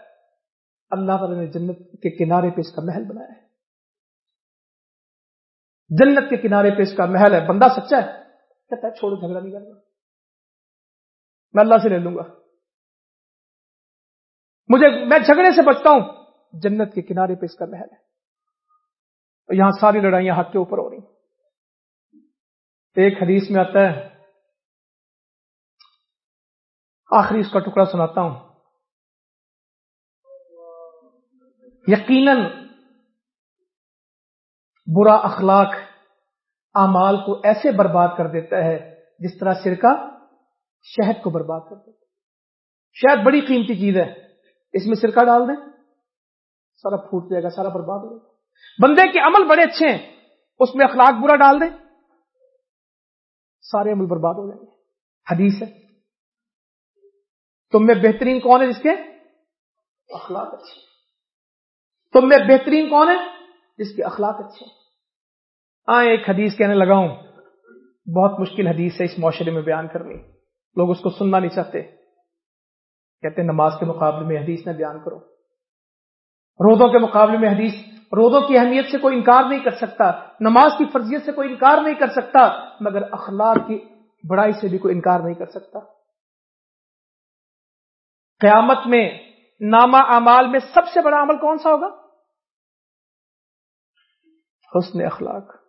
اللہ تعالی نے جنت کے کنارے پہ اس کا محل بنایا ہے۔ جنت کے کنارے پہ اس کا محل ہے۔ بندہ سچا ہے، کہتا ہے، چھوڑو، جھگڑا نہیں کرنا۔ میں اللہ سے لے لوں گا۔ مجھے، میں جھگڑے سے بچتا ہوں۔ جنت کے کنارے پہ اس کا محل ہے۔ اور یہاں ساری لڑائیاں حق کے اوپر ہو رہی ایک حدیث میں آتا ہے۔ آخری اس کا ٹکڑا سناتا ہوں۔ یقیناً برا اخلاق اعمال کو ایسے برباد کر دیتا ہے جس طرح سرکہ شہد کو برباد کر دیتا ہے شہد بڑی قیمتی چیز ہے۔ اس میں سرکہ ڈال دیں۔ سارا پھوٹ جائے گا، سارا برباد ہو جائے گا۔ بندے کے عمل بڑے اچھے ہیں۔ اس میں اخلاق برا ڈال دیں۔ سارے عمل برباد ہو جائیں گے۔ حدیث ہے۔ تم میں بہترین کون ہے جس کے اخلاق اچھے تم میں بہترین کون ہے جس کے اخلاق اچھے ہاں ایک حدیث کہنے لگا ہوں۔ بہت مشکل حدیث ہے اس معاشرے میں بیان کرنی۔ لوگ اس کو سننا نہیں چاہتے۔ کہتے ہیں نماز کے مقابلے میں حدیث نہ بیان کرو۔ روزوں کے مقابلے میں حدیث، روزوں کی اہمیت سے کوئی انکار نہیں کر سکتا۔ نماز کی فرضیت سے کوئی انکار نہیں کر سکتا۔ مگر اخلاق کی بڑائی سے بھی کوئی انکار نہیں کر سکتا۔ قیامت میں نامہ اعمال میں سب سے بڑا عمل کون سا ہوگا؟ حسن اخلاق۔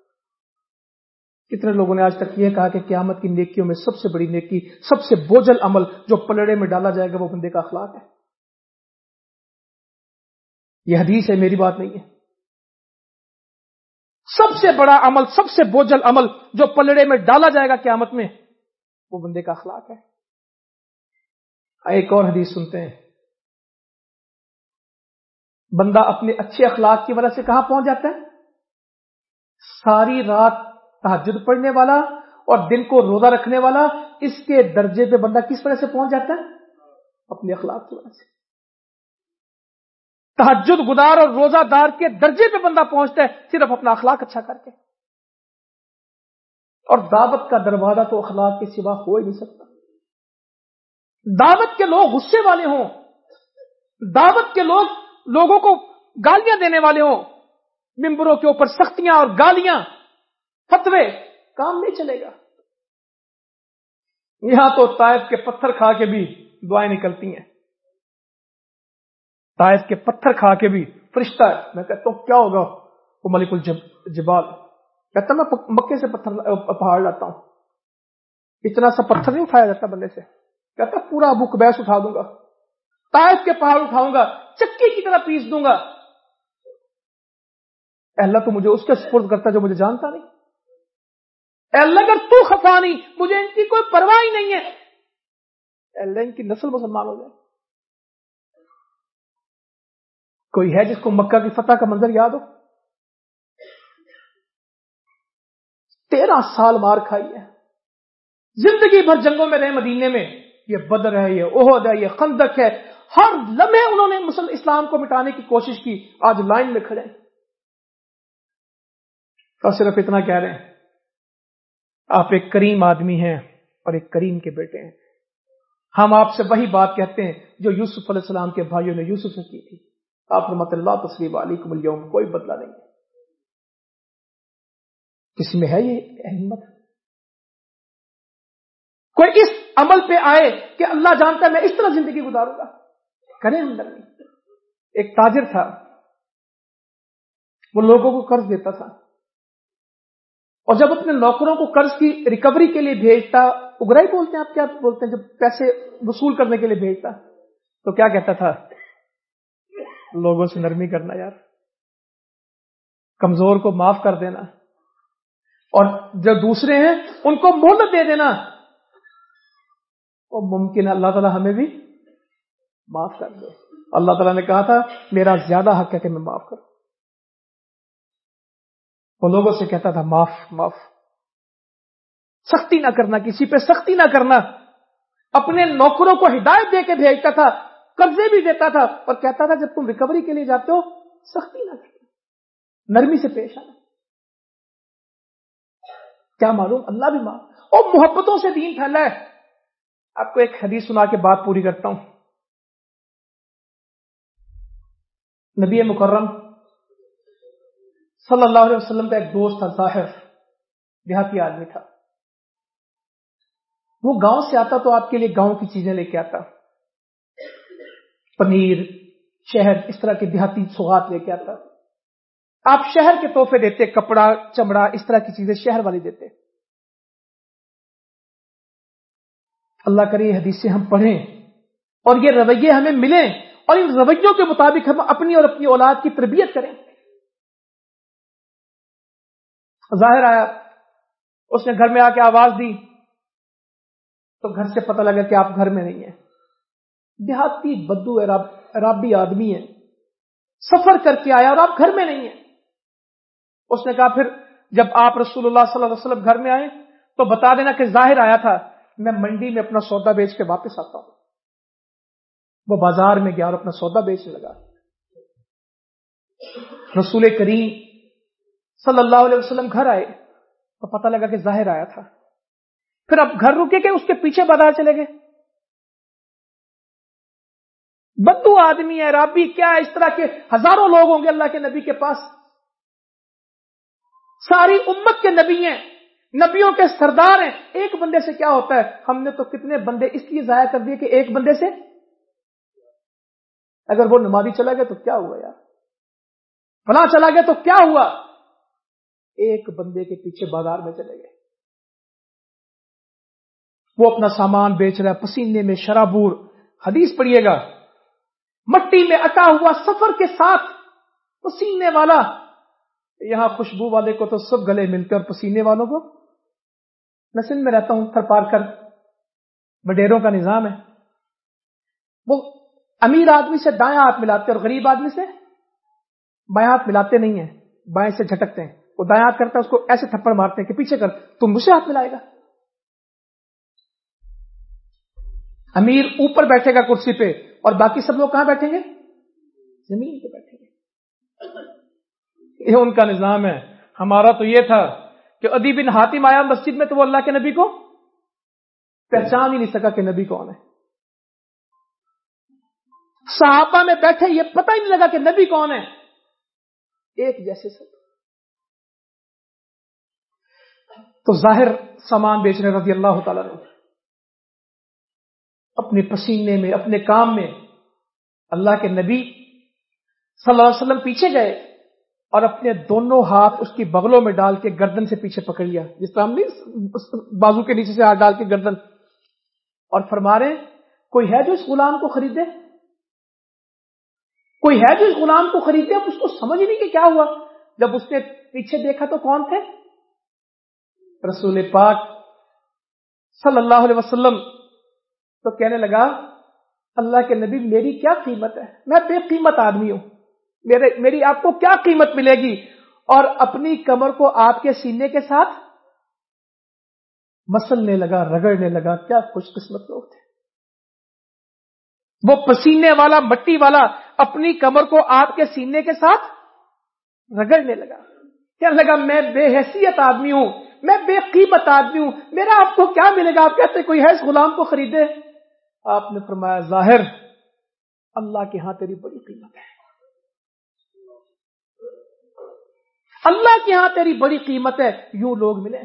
کتنے لوگوں نے آج تک یہ کہا کہ قیامت کی نیکیوں میں سب سے بڑی نیکی، سب سے بوجھل عمل جو پلڑے میں ڈالا جائے گا وہ بندے کا اخلاق ہے۔ یہ حدیث ہے، میری بات نہیں ہے۔ سب سے بڑا عمل، سب سے بوجھل عمل جو پلڑے میں ڈالا جائے گا قیامت میں وہ بندے کا اخلاق ہے۔ ایک اور حدیث سنتے ہیں۔ بندہ اپنے اچھے اخلاق کی وجہ سے کہاں پہنچ جاتا ہے؟ ساری رات تحجد پڑھنے والا اور دن کو روزہ رکھنے والا، اس کے درجے پہ بندہ کس وجہ سے پہنچ جاتا ہے؟ اپنے اخلاق کی وجہ سے۔ تحجد گدار اور روزہ دار کے درجے پہ بندہ پہنچتا ہے، صرف اپنا اخلاق اچھا کر کے۔ اور دعوت کا دروازہ تو اخلاق کے سوا ہو ہی نہیں سکتا۔ دعوت کے لوگ غصے والے ہوں۔ دعوت کے لوگ لوگوں کو گالیاں دینے والے ہوں۔ ممبروں کے اوپر سختیاں اور گالیاں۔ فتوے کام نہیں چلے گا۔ یہاں تو طائف کے پتھر کھا کے بھی دعائیں نکلتی ہیں۔ طائف کے پتھر کھا کے بھی فرشتہ ہے۔ میں کہتا ہوں، کیا ہوگا؟ وہ ملک الجبال کہتا میں مکے سے پتھر، پہاڑ لاتا ہوں۔ اتنا سا پتھر نہیں اٹھایا جاتا بندے سے۔ کہتا پورا ابو کبیس اٹھا دوں گا۔ طائف کے پہاڑ اٹھاؤں گا، چکی کی طرح پیس دوں گا۔ اللہ تو مجھے اس کے سپرد کرتا جو مجھے جانتا نہیں۔ اللہ اگر تو خفا نہیں، مجھے ان کی کوئی پرواہ ہی نہیں ہے۔ اللہ، ان کی نسل مسلمان ہو جائے۔ کوئی ہے جس کو مکہ کی فتح کا منظر یاد ہو؟ تیرہ سال مار کھائی ہے۔ زندگی بھر جنگوں میں رہے، مدینے میں۔ یہ بدر ہے، یہ عہد ہے، یہ خندق ہے۔ ہر لمحے انہوں نے مسلم اسلام کو مٹانے کی کوشش کی۔ آج لائن میں کھڑے اور صرف اتنا کہہ رہے ہیں۔ آپ ایک کریم آدمی ہیں اور ایک کریم کے بیٹے ہیں۔ ہم آپ سے وہی بات کہتے ہیں جو یوسف علیہ السلام کے بھائیوں نے یوسف سے کی تھی۔ آپ نے مت اللہ تسلیم علیکم اليوم، کوئی بدلہ نہیں کسی میں ہے یہ ہمت کوئی اس عمل پہ آئے کہ اللہ جانتا ہے میں اس طرح زندگی گزاروں گا۔ کریں اندر نہیں۔ ایک تاجر تھا، وہ لوگوں کو قرض دیتا تھا۔ اور جب اپنے نوکروں کو قرض کی ریکوری کے لیے بھیجتا، اگرائی بولتے ہیں آپ، کیا بولتے ہیں جب پیسے وصول کرنے کے لیے بھیجتا، تو کیا کہتا تھا؟ لوگوں سے نرمی کرنا یار، کمزور کو معاف کر دینا، اور جو دوسرے ہیں، ان کو مہلت دے دینا۔ وہ ممکن ہے اللہ تعالیٰ ہمیں بھی معاف کر دے۔ اللہ تعالیٰ نے کہا تھا، میرا زیادہ حق ہے کہ میں معاف کروں۔ وہ لوگوں سے کہتا تھا، معاف معاف۔ سختی نہ کرنا، کسی پہ سختی نہ کرنا۔ اپنے نوکروں کو ہدایت دے کے بھیجتا تھا قبضے بھی دیتا تھا۔ اور کہتا تھا، جب تم ریکوری کے لیے جاتے ہو، سختی نہ کرنا۔ نرمی سے پیش آنا۔ کیا معلوم؟ اللہ بھی ماں اور محبتوں سے دین پھیلا ہے آپ کو ایک حدیث سنا کے بات پوری کرتا ہوں۔ نبی مکرم صلی اللہ علیہ وسلم کا ایک دوست تھا، ظاہر، دیہاتی آدمی تھا۔ وہ گاؤں سے آتا تو آپ کے لیے گاؤں کی چیزیں لے کے آتا۔ پنیر شہر اس طرح کے دیہاتی سوغات لے کے آتا۔ آپ شہر کے تحفے دیتے، کپڑا، چمڑا، اس طرح کی چیزیں شہر والی دیتے۔ اللہ کرے، یہ حدیث سے ہم پڑھیں اور یہ رویے ہمیں ملیں اور ان رویوں کے مطابق ہم اپنی اور اپنی اولاد کی تربیت کریں۔ ظاہر آیا، اس نے گھر میں آ کے آواز دی، تو گھر سے پتہ لگا کہ آپ گھر میں نہیں ہیں۔ دیہاتی بدو ہے رابی آدمی ہے سفر کر کے آیا اور آپ گھر میں نہیں ہیں۔ اس نے کہا، پھر جب آپ رسول اللہ صلی اللہ علیہ وسلم گھر میں آئے، تو بتا دینا کہ ظاہر آیا تھا، میں منڈی میں اپنا سودا بیچ کے واپس آتا ہوں۔ وہ بازار میں گیا اور اپنا سودا بیچنے لگا۔ رسول کریم صلی اللہ علیہ وسلم گھر آئے تو پتہ لگا کہ ظاہر آیا تھا۔ پھر اب گھر رکے کہ اس کے پیچھے بازار چلے گئے۔ بدو آدمی ہے، رابی، کیا ہے؟ اس طرح کے ہزاروں لوگ ہوں گے اللہ کے نبی کے پاس۔ ساری امت کے نبی ہیں، نبیوں کے سردار ہیں۔ ایک بندے سے کیا ہوتا ہے؟ ہم نے تو کتنے بندے اس لیے ضائع کر دیے کہ ایک بندے سے۔ اگر وہ نمازی چلا گیا تو کیا ہوا یار؟ فلاں چلا گیا تو کیا ہوا؟ ایک بندے کے پیچھے بازار میں چلے گئے۔ وہ اپنا سامان بیچ رہا ہے، پسینے میں شرابور۔ حدیث پڑھیے گا، مٹی میں اٹا ہوا سفر کے ساتھ پسینے والا۔ یہاں خوشبو والے کو تو سب گلے ملتے اور پسینے والوں کو۔ میں سندھ میں رہتا ہوں، تھر پار کر۔ بڈیروں کا نظام ہے۔ وہ امیر آدمی سے دائیں ہاتھ ملاتے اور غریب آدمی سے بائیں ہاتھ ملاتے نہیں ہیں، بائیں سے جھٹکتے ہیں۔ وہ دائیں ہاتھ کرتا ہے، اس کو ایسے تھپڑ مارتے ہیں کہ پیچھے کر تم مجھ سے ہاتھ ملائے گا۔ امیر اوپر بیٹھے گا کرسی پہ، اور باقی سب لوگ کہاں بیٹھیں گے؟ زمین پہ بیٹھیں گے۔ یہ ان کا نظام ہے۔ ہمارا تو یہ تھا کہ ادی بن ہاتم آیا مسجد میں تو وہ اللہ کے نبی کو پہچان ہی نہیں سکا کہ نبی کون ہے۔ صحابہ میں بیٹھے یہ پتہ ہی نہیں لگا کہ نبی کون ہے۔ ایک جیسے سب۔ تو ظاہر سامان بیچنے رضی اللہ تعالی نے اپنے پسینے میں، اپنے کام میں اللہ کے نبی صلی اللہ علیہ وسلم پیچھے گئے اور اپنے دونوں ہاتھ اس کی بغلوں میں ڈال کے گردن سے پیچھے پکڑ لیا۔ جس طرح ہم نہیں بازو کے نیچے سے ہاتھ ڈال کے گردن۔ اور فرما رہے کوئی ہے جو اس غلام کو خریدے؟ کوئی ہے جو اس غلام کو خریدے؟ اب اس کو سمجھ نہیں کہ کیا ہوا۔ جب اس نے پیچھے دیکھا تو کون تھے؟ رسول پاک صلی اللہ علیہ وسلم تو کہنے لگا، اللہ کے نبی میری کیا قیمت ہے؟ میں بے قیمت آدمی ہوں۔ میرے، میری آپ کو کیا قیمت ملے گی؟ اور اپنی کمر کو آپ کے سینے کے ساتھ مسلنے لگا، رگڑنے لگا۔ کیا خوش قسمت لوگ تھے۔ وہ پسینے والا، مٹی والا اپنی کمر کو آپ کے سینے کے ساتھ رگڑنے لگا۔ کیا لگا، میں بے حیثیت آدمی ہوں۔ میں بے قیمت آدمی ہوں۔ میرا آپ کو کیا ملے گا؟ آپ کہتے کوئی ہے اس غلام کو خریدے؟ آپ نے فرمایا، ظاہر، اللہ کے ہاں تیری بڑی قیمت ہے۔ اللہ کے ہاں تیری بڑی قیمت ہے۔ یوں لوگ ملے۔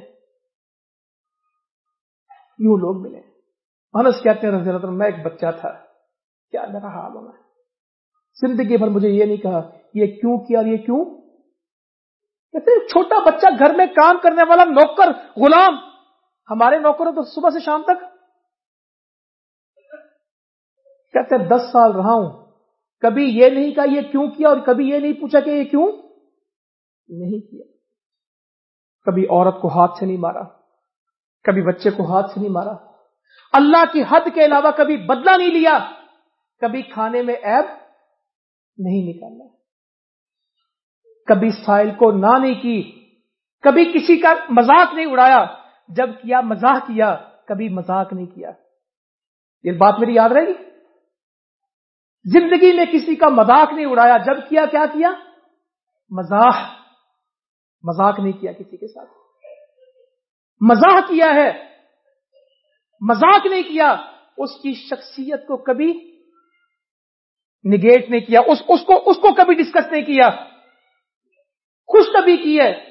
یوں لوگ ملے۔ انس کہتے ہیں، رضی اللہ میں ایک بچہ تھا۔ کیا میرا حال ہونا زندگی بھر مجھے یہ نہیں کہا، یہ کیوں کیا اور یہ کیوں؟ کہتے چھوٹا بچہ گھر میں کام کرنے والا نوکر غلام، ہمارے نوکر تو صبح سے شام تک۔ کہتے دس سال رہا ہوں۔ کبھی یہ نہیں کہا یہ کیوں کیا اور کبھی یہ نہیں پوچھا کہ یہ کیوں؟ نہیں کیا۔ کبھی عورت کو ہاتھ سے نہیں مارا، کبھی بچے کو ہاتھ سے نہیں مارا۔ اللہ کی حد کے علاوہ کبھی بدلہ نہیں لیا، کبھی کھانے میں ایب نہیں نکالنا کبھی سائل کو نہ نہیں کی، کبھی کسی کا مذاق نہیں اڑایا، جب کیا مزاق کیا، کبھی مذاق نہیں کیا۔ یہ بات میری یاد رہے گی؟ زندگی میں کسی کا مذاق نہیں اڑایا، جب کیا کیا کیا؟ مزاح مذاق نہیں کیا کسی کے ساتھ۔ مزاح کیا ہے؟ مذاق نہیں کیا، اس کی شخصیت کو کبھی نگیٹ نہیں کیا، اس اس کو اس کو کبھی ڈسکس نہیں کیا۔ خوش کبھی کی ہے۔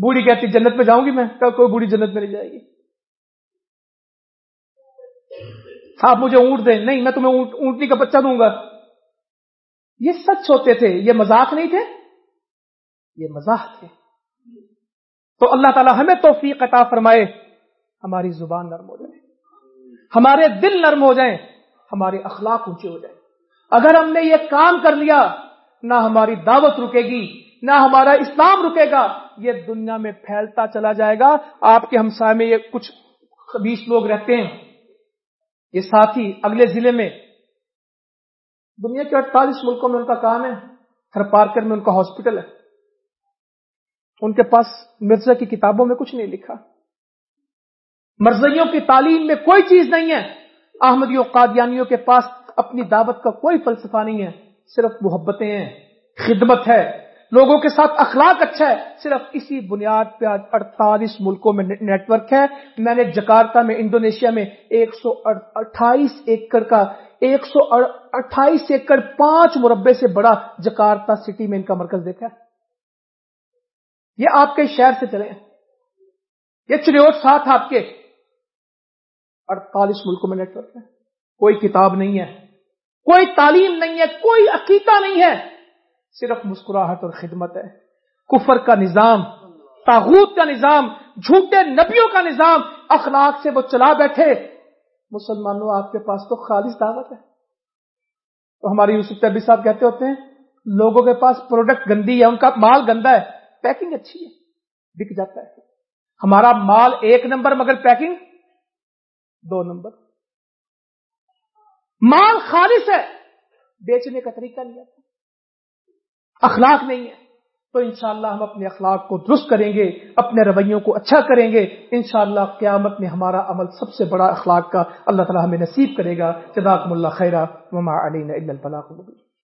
بوڑھی کہتی جنت میں جاؤں گی میں؟ کب کوئی بوڑھی جنت میں نہیں جائے گی۔ آپ مجھے اونٹ دیں۔ نہیں، میں تمہیں اونٹنی کا بچہ دوں گا۔ یہ سچ ہوتے تھے، یہ مذاق نہیں تھے؟ یہ مزاح تھے۔ تو اللہ تعالی ہمیں توفیق عطا فرمائے، ہماری زبان نرم ہو جائے۔ ہمارے دل نرم ہو جائیں، ہمارے اخلاق اونچے ہو جائیں۔ اگر ہم نے یہ کام کر لیا نہ ہماری دعوت رکے گی، نہ ہمارا اسلام رکے گا۔ یہ دنیا میں پھیلتا چلا جائے گا۔ آپ کے ہمسائے میں یہ کچھ بیس لوگ رہتے ہیں۔ یہ ساتھی اگلے ضلع میں، دنیا کے اڑتالیس ملکوں میں ان کا کام ہے۔ ہر پارکر میں ان کا ہاسپٹل ہے۔ ان کے پاس مرزا کی کتابوں میں کچھ نہیں لکھا۔ مرزیوں کی تعلیم میں کوئی چیز نہیں ہے۔ احمدیوں، قادیانیوں کے پاس اپنی دعوت کا کوئی فلسفہ نہیں ہے۔ صرف محبتیں ہیں، خدمت ہے۔ لوگوں کے ساتھ اخلاق اچھا ہے، صرف اسی بنیاد پہ آج اڑتالیس ملکوں میں نیٹ ورک ہے۔ میں نے جکارتا میں، انڈونیشیا میں ایک سو اٹھائیس ایکڑ کا ایک سو اٹھائیس ایکڑ پانچ مربع سے بڑا جکارتا سٹی میں ان کا مرکز دیکھا ہے۔ یہ آپ کے شہر سے چلے یہ چنوٹ ساتھ آپ کے اڑتالیس ملکوں میں نیٹ ورک ہے۔ کوئی کتاب نہیں ہے۔ کوئی تعلیم نہیں ہے، کوئی عقیدہ نہیں ہے، صرف مسکراہٹ اور خدمت ہے۔ کفر کا نظام، تاغوت کا نظام، جھوٹے نبیوں کا نظام، اخلاق سے وہ چلا بیٹھے۔ مسلمانوں، آپ کے پاس تو خالص دعوت ہے۔ تو ہمارے یوسف طبی صاحب کہتے ہوتے ہیں، لوگوں کے پاس پروڈکٹ گندی ہے، ان کا مال گندا ہے پیکنگ اچھی ہے، بک جاتا ہے۔ ہمارا مال ایک نمبر مگر پیکنگ دو نمبر۔ مال خالص ہے۔ بیچنے کا طریقہ نہیں آتا۔ اخلاق نہیں ہے۔ تو انشاءاللہ ہم اپنے اخلاق کو درست کریں گے، اپنے رویوں کو اچھا کریں گے۔ انشاءاللہ قیامت میں ہمارا عمل سب سے بڑا اخلاق کا اللہ تعالی ہمیں نصیب کرے گا۔ جزاکم اللہ خیرہ وما علینا الا البلاغ المبین۔